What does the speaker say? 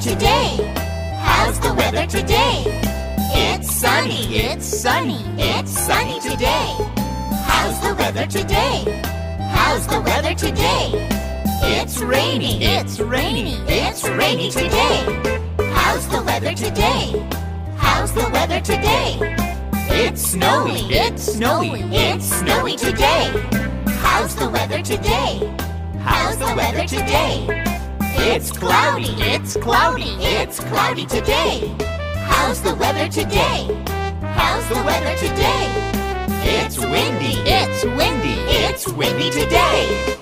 today? How's the weather today? It's sunny, it's sunny, it's sunny today. How's the weather today? How's the weather today? It's rainy, it's rainy, it's rainy today. How's the weather today? How's the weather today? It's snowy, it's snowy, it's snowy today. How's the weather today? How's the weather today? It's cloudy, it's cloudy, it's cloudy today. How's the weather today? How's the weather today? It's windy, it's windy, it's windy today.